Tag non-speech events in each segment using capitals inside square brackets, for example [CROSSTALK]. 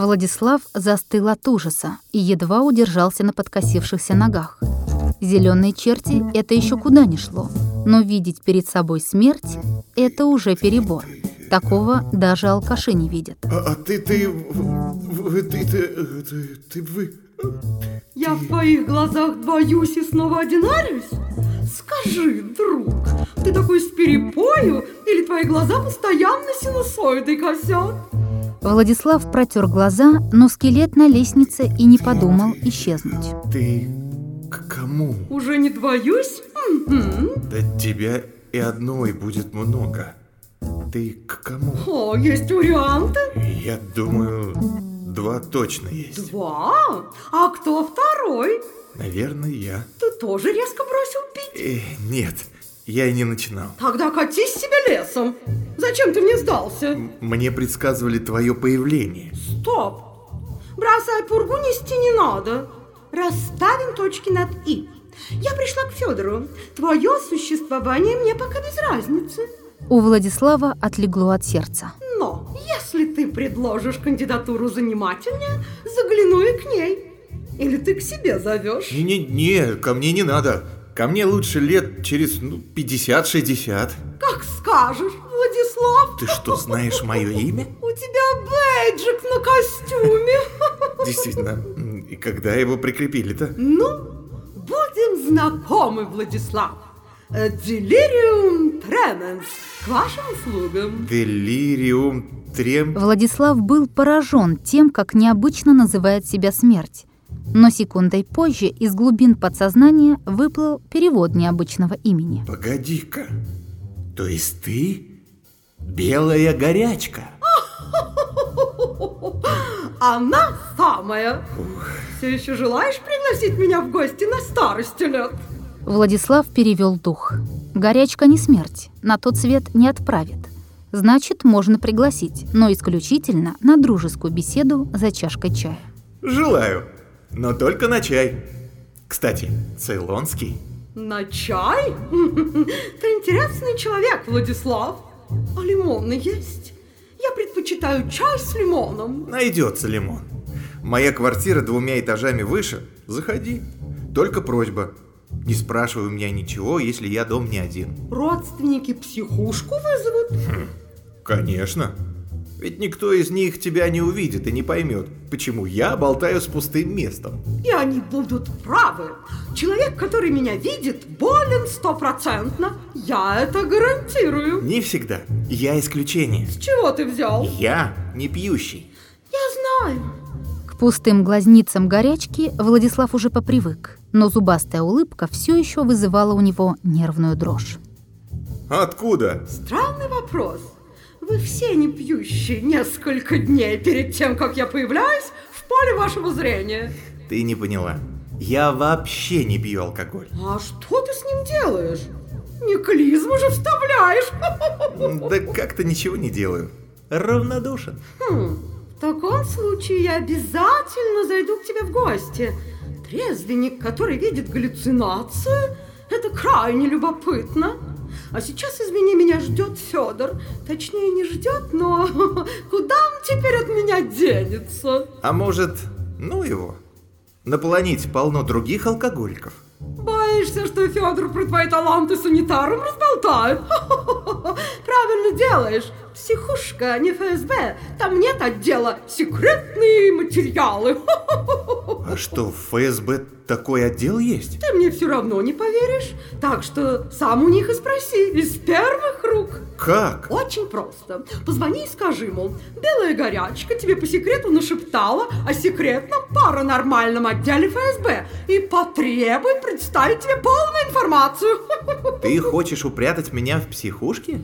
Владислав застыл от ужаса и едва удержался на подкосившихся ногах. Зеленые черти — это еще куда ни шло, но видеть перед собой смерть — это уже перебор. Такого даже алкаши не видят. А, а ты, ты, вы, ты, ты, ты, ты, вы... Я в твоих глазах боюсь и снова одинарюсь? Скажи, друг, ты такой с перепою или твои глаза постоянно синусоидой косят? Владислав протер глаза, но скелет на лестнице и не подумал исчезнуть. Ты к кому? Уже не двоюсь? Да тебя и одной будет много. Ты к кому? О, есть варианты? Я думаю, два точно есть. Два? А кто второй? Наверное, я. Ты тоже резко бросил пить? Э, нет, я и не начинал. Тогда катись себе лесом. Зачем ты мне сдался? Мне предсказывали твое появление. Стоп. Бросай пургу нести не надо. Расставим точки над «и». Я пришла к Федору. Твое существование мне пока без разницы. У Владислава отлегло от сердца. Но если ты предложишь кандидатуру занимательнее, загляну и к ней. Или ты к себе зовешь? Не-не-не, ко мне не надо. Ко мне лучше лет через ну, 50-60. Как скажешь, Владислав. Ты что, знаешь мое имя? У тебя бейджик на костюме. Действительно. И когда его прикрепили-то? Ну, будем знакомы, Владислав. Делириум тременс. К вашим услугам. Делириум трем... Владислав был поражен тем, как необычно называет себя смерть. Но секундой позже из глубин подсознания выплыл перевод необычного имени. Погоди-ка, то есть ты белая горячка? [LAUGHS] Она самая. Все еще желаешь пригласить меня в гости на старости лет? Владислав перевел дух. Горячка не смерть, на тот свет не отправит. Значит, можно пригласить, но исключительно на дружескую беседу за чашкой чая. Желаю, но только на чай. Кстати, цейлонский. На чай? [LAUGHS] Ты интересный человек, Владислав. А лимоны есть? Я предпочитаю чай с лимоном. Найдется лимон. Моя квартира двумя этажами выше. Заходи. Только просьба. Не спрашивай у меня ничего, если я дом не один. Родственники психушку вызовут? Хм, конечно. Ведь никто из них тебя не увидит и не поймет, почему я болтаю с пустым местом. И они будут правы. Человек, который меня видит, болен стопроцентно. Я это гарантирую. Не всегда. Я исключение. С чего ты взял? Я не пьющий. Я знаю. К пустым глазницам горячки Владислав уже попривык, но зубастая улыбка все еще вызывала у него нервную дрожь. Откуда? Странный вопрос. Вы все не пьющие несколько дней перед тем, как я появляюсь в поле вашего зрения. Ты не поняла. Я вообще не пью алкоголь. А что ты с ним делаешь? Не клизму же вставляешь. Да как-то ничего не делаю. Равнодушен. Хм, в таком случае я обязательно зайду к тебе в гости. Трезвенник, который видит галлюцинацию, это крайне любопытно. А сейчас, извини, меня ждет Федор. Точнее, не ждет, но [LAUGHS] куда он теперь от меня денется? А может, ну его? На планете полно других алкоголиков. Боишься, что Федор про твои таланты санитаром разболтает? [LAUGHS] Правильно делаешь. Психушка, а не ФСБ. Там нет отдела секретные материалы. [LAUGHS] А что, в ФСБ такой отдел есть? Ты мне все равно не поверишь. Так что сам у них и спроси. Из первых рук. Как? Очень просто. Позвони и скажи, мол, белая горячка тебе по секрету нашептала о секретном паранормальном отделе ФСБ и потребуй представить тебе полную информацию. [LAUGHS] Ты хочешь упрятать меня в психушке?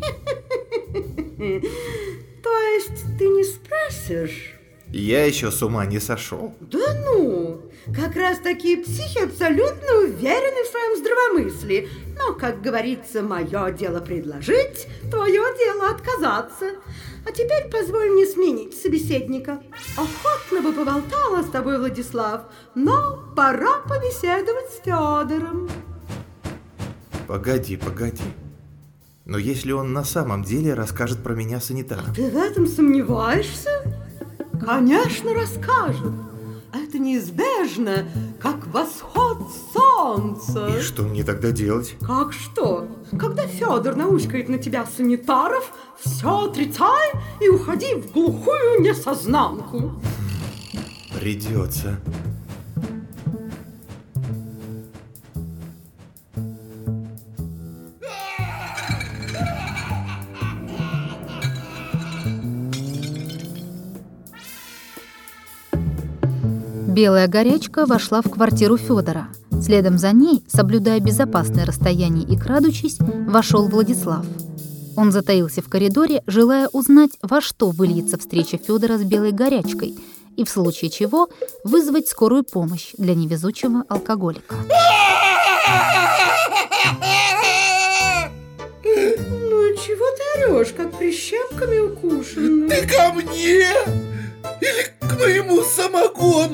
То есть ты не спросишь? Я еще с ума не сошел. Да ну, как раз такие психи абсолютно уверены в своем здравомыслии. Но, как говорится, мое дело предложить, твое дело отказаться. А теперь позволь мне сменить собеседника. Охотно бы поболтала с тобой, Владислав, но пора побеседовать с Федором. Погоди, погоди. Но если он на самом деле расскажет про меня санитару? Ты в этом сомневаешься? Конечно, расскажет. Это неизбежно, как восход солнца. И что мне тогда делать? Как что? Когда Федор наускает на тебя санитаров, все отрицай и уходи в глухую несознанку. Придется. Белая горячка вошла в квартиру Федора. Следом за ней, соблюдая безопасное расстояние и крадучись, вошел Владислав. Он затаился в коридоре, желая узнать, во что выльется встреча Федора с белой горячкой, и в случае чего вызвать скорую помощь для невезучего алкоголика. Ну чего ты орешь, как прищепками укушенный? Ты ко мне? Или к моему самогону?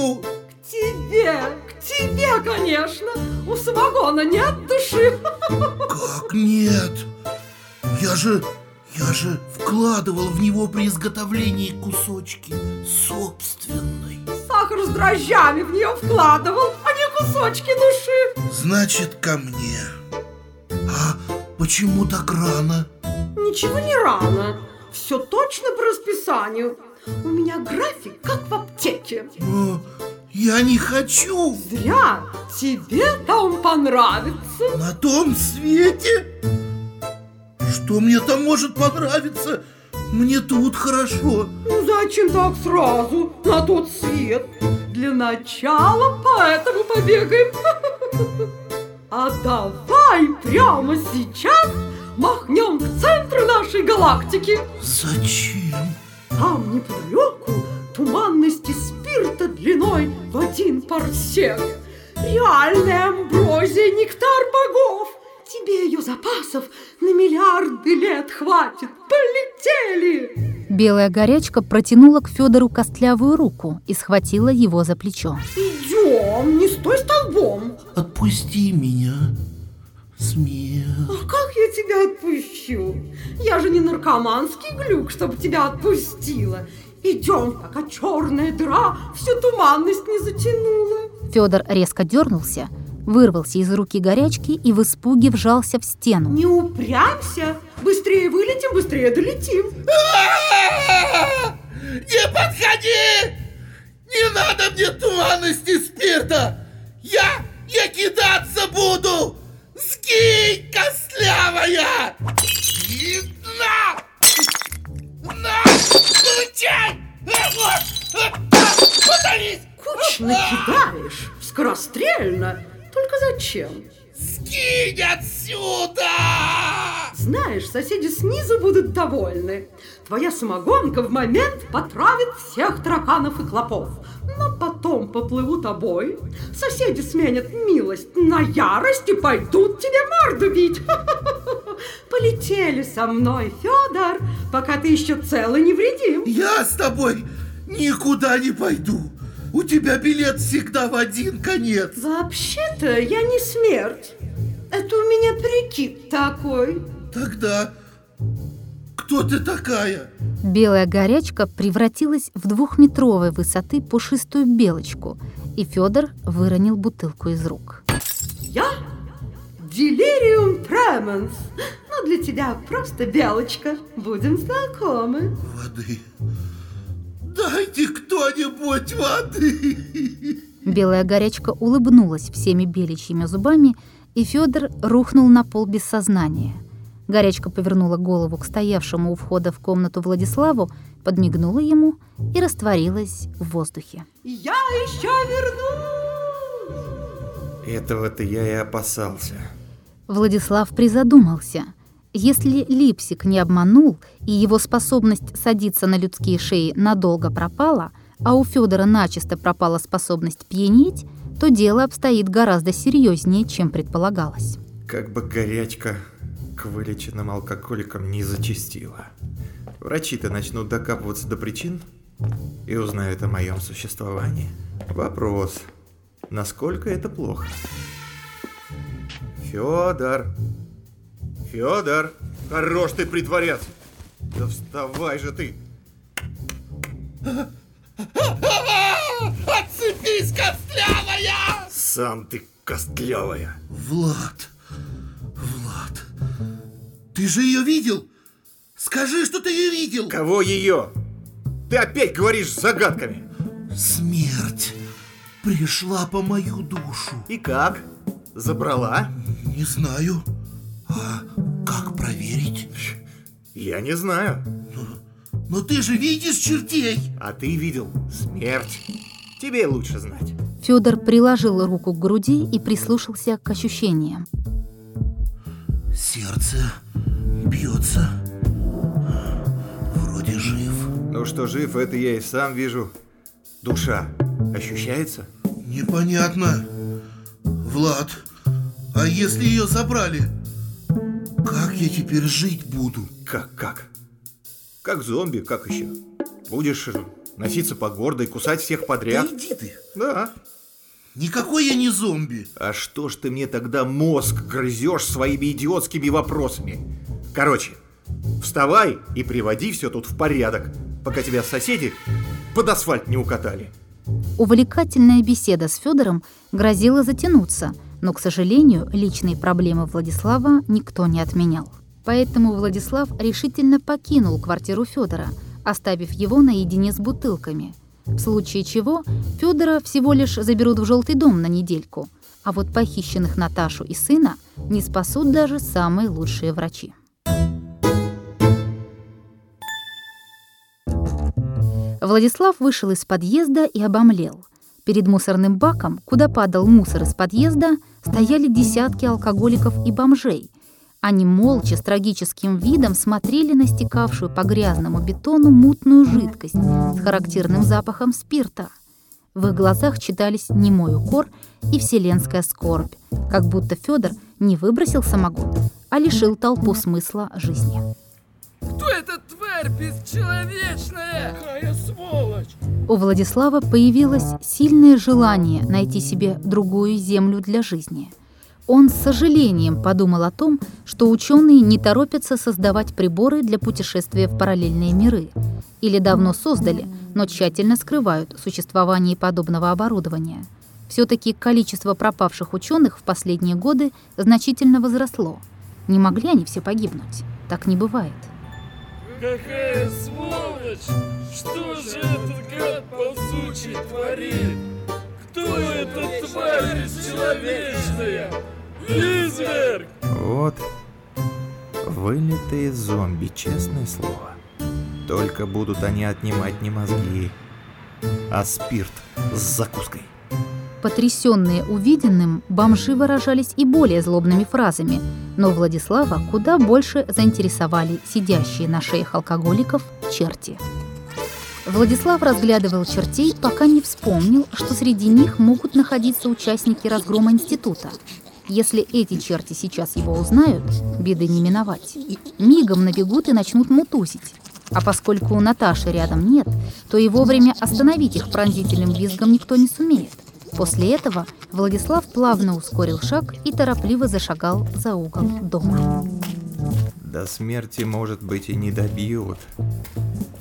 Изготовлении кусочки собственной. Сахар с дрожжами в нее вкладывал, а не кусочки души. Значит, ко мне. А почему так рано? Ничего не рано. Все точно по расписанию. У меня график, как в аптеке. Но я не хочу Зря. Тебе там понравится. на том свете. Что мне там может понравиться? Мне тут хорошо. Ну зачем так сразу на тот свет? Для начала поэтому побегаем. [LAUGHS] А давай прямо сейчас махнем к центру нашей галактики. Зачем? Там неподалеку туманности спирта длиной в один парсек. Реальная амброзия, нектар богов. Тебе ее запасов на миллиарды лет хватит. Полетели! Белая горячка протянула к Федору костлявую руку и схватила его за плечо. Идем, не стой столбом. Отпусти меня. Смех. А как я тебя отпущу? Я же не наркоманский глюк, чтобы тебя отпустила. Идем, пока черная дыра всю туманность не затянула. Федор резко дернулся, вырвался из руки горячки и в испуге вжался в стену. Не упрямься. Быстрее вылетим, быстрее долетим. Не подходи! Не надо мне туманности спирта! Я, я кидаться буду! Сгинь, костлявая! И на! На! Получай! Вот! Подались! Кучно кидаешь, скорострельно. Только зачем? Скинь отсюда! Знаешь, соседи снизу будут довольны. Твоя самогонка в момент потравит всех тараканов и клопов. Но потом поплывут обои. Соседи сменят милость на ярость и пойдут тебе морду бить. [LAUGHS] Полетели со мной, Федор, пока ты еще цел и невредим. Я с тобой никуда не пойду. У тебя билет всегда в один конец. Вообще-то я не смерть. Это у меня прикид такой. Тогда кто ты такая? Белая горячка превратилась в двухметровой высоты пушистую белочку, и Федор выронил бутылку из рук. Я Делириум тременс. Но для тебя просто белочка. Будем знакомы. Воды. Дайте кто-нибудь воды. Белая горячка улыбнулась всеми беличьими зубами, и Федор рухнул на пол без сознания. Горячка повернула голову к стоявшему у входа в комнату Владиславу, подмигнула ему и растворилась в воздухе. Я еще вернусь. Этого-то я и опасался. Владислав призадумался. Если Липсик не обманул, и его способность садиться на людские шеи надолго пропала, а у Федора начисто пропала способность пьянеть, то дело обстоит гораздо серьезнее, чем предполагалось. Как бы горячка к вылеченным алкоголикам не зачастила. Врачи-то начнут докапываться до причин и узнают о моем существовании. Вопрос, насколько это плохо? Федор! Федор, хорош ты притворец! Да вставай же ты! Отцепись, костлявая! Сам ты костлявая! Влад! Влад! Ты же ее видел? Скажи, что ты ее видел! Кого ее? Ты опять говоришь загадками! Смерть пришла по мою душу. И как? Забрала? Не знаю. А как проверить? Я не знаю. Но ты же видишь чертей. А ты видел смерть. Тебе лучше знать. Федор приложил руку к груди и прислушался к ощущениям. Сердце бьется. Вроде жив. Ну что жив, это я и сам вижу. Душа ощущается? Непонятно. Влад, а если ее забрали? Как я теперь жить буду? Как, как? Как зомби, как еще? Будешь носиться по городу и кусать всех подряд? Да иди ты. Да. Никакой я не зомби. А что ж ты мне тогда мозг грызешь своими идиотскими вопросами? Короче, вставай и приводи все тут в порядок, пока тебя соседи под асфальт не укатали. Увлекательная беседа с Федором грозила затянуться, но, к сожалению, личные проблемы Владислава никто не отменял. Поэтому Владислав решительно покинул квартиру Федора, оставив его наедине с бутылками. В случае чего Федора всего лишь заберут в желтый дом на недельку, а вот похищенных Наташу и сына не спасут даже самые лучшие врачи. Владислав вышел из подъезда и обомлел. Перед мусорным баком, куда падал мусор из подъезда, стояли десятки алкоголиков и бомжей. Они молча, с трагическим видом смотрели на стекавшую по грязному бетону мутную жидкость с характерным запахом спирта. В их глазах читались немой укор и вселенская скорбь, как будто Федор не выбросил самогон, а лишил толпу смысла жизни. Кто эта тварь бесчеловечная? Какая сволочь! У Владислава появилось сильное желание найти себе другую землю для жизни. Он с сожалением подумал о том, что ученые не торопятся создавать приборы для путешествия в параллельные миры. Или давно создали, но тщательно скрывают существование подобного оборудования. Все-таки количество пропавших ученых в последние годы значительно возросло. Не могли они все погибнуть. Так не бывает. Какая сволочь! Что же этот гад ползучий творит? Кто эта тварь бесчеловечная? Изверг! Вот, вылитые зомби, честное слово. Только будут они отнимать не мозги, а спирт с закуской. Потрясенные увиденным, бомжи выражались и более злобными фразами, но Владислава куда больше заинтересовали сидящие на шеях алкоголиков черти. Владислав разглядывал чертей, пока не вспомнил, что среди них могут находиться участники разгрома института. Если эти черти сейчас его узнают, беды не миновать. Мигом набегут и начнут мутусить. А поскольку у Наташи рядом нет, то и вовремя остановить их пронзительным визгом никто не сумеет. После этого Владислав плавно ускорил шаг и торопливо зашагал за угол дома. До смерти, может быть, и не добьют.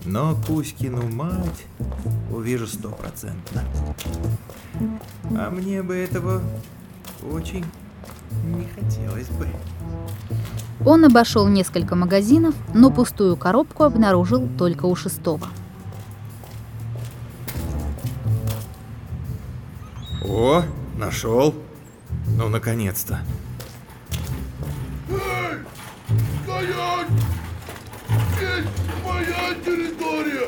Но Кузькину мать увижу стопроцентно. А мне бы этого очень не хотелось бы. Он обошел несколько магазинов, но пустую коробку обнаружил только у шестого. О, нашел. Ну, наконец-то. Эй! Стоять! Здесь моя территория!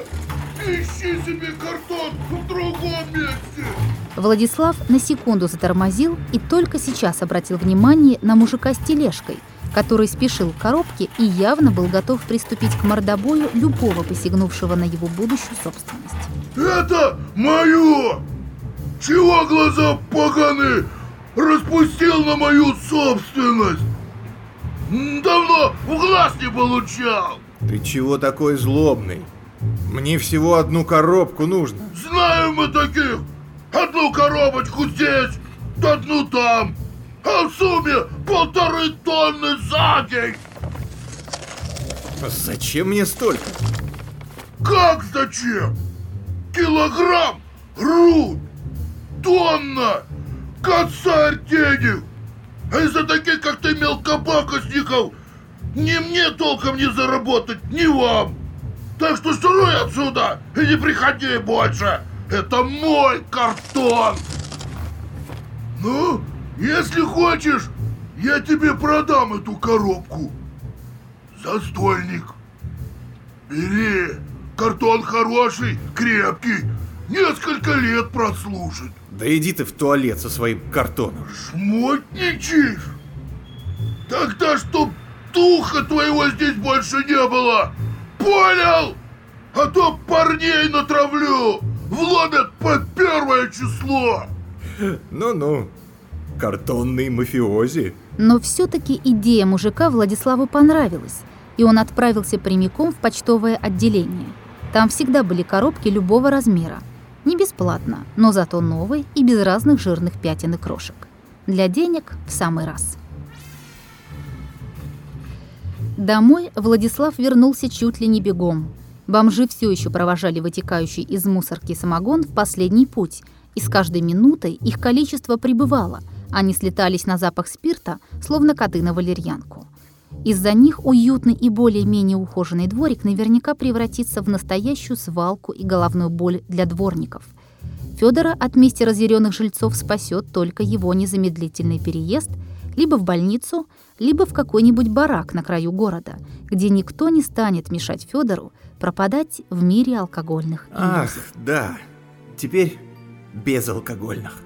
Ищи себе картон в другом месте! Владислав на секунду затормозил и только сейчас обратил внимание на мужика с тележкой, который спешил к коробке и явно был готов приступить к мордобою любого посягнувшего на его будущую собственность. Это мое! Чего глаза поганые распустил на мою собственность? Давно в глаз не получал! Ты чего такой злобный? Мне всего одну коробку нужно. Знаем мы таких! Одну коробочку здесь, одну там! А в сумме полторы тонны за день! Зачем мне столько? Как зачем? Килограмм? Руль? Тонна? косарь денег. А из-за таких, как ты, мелкопакостников, ни мне толком не заработать, ни вам. Так что струй отсюда и не приходи больше. Это мой картон. Ну, если хочешь, я тебе продам эту коробку. Застольник. Бери. Картон хороший, крепкий. Несколько лет прослужит. Да иди ты в туалет со своим картоном. Шмотничаешь? Тогда чтоб духа твоего здесь больше не было. Понял? А то парней натравлю. Вломят по первое число. Ну-ну, картонный мафиози. Но все-таки идея мужика Владиславу понравилась, и он отправился прямиком в почтовое отделение. Там всегда были коробки любого размера. Не бесплатно, но зато новые и без разных жирных пятен и крошек. Для денег в самый раз. Домой Владислав вернулся чуть ли не бегом. Бомжи все еще провожали вытекающий из мусорки самогон в последний путь, и с каждой минутой их количество прибывало. Они слетались на запах спирта, словно коты на валерьянку. Из-за них уютный и более-менее ухоженный дворик наверняка превратится в настоящую свалку и головную боль для дворников. Федора от мести разъяренных жильцов спасет только его незамедлительный переезд либо в больницу, либо в какой-нибудь барак на краю города, где никто не станет мешать Федору пропадать в мире алкогольных Ах, иллюзий. да. Теперь безалкогольных.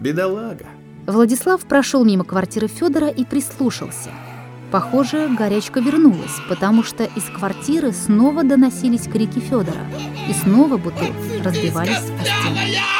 Бедолага. Владислав прошел мимо квартиры Федора и прислушался. Похоже, горячка вернулась, потому что из квартиры снова доносились крики Федора, и снова бутылки разбивались о стену.